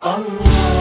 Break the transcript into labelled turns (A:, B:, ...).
A: Allah.